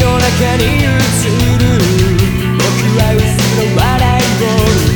の中に映る僕は嘘の笑い声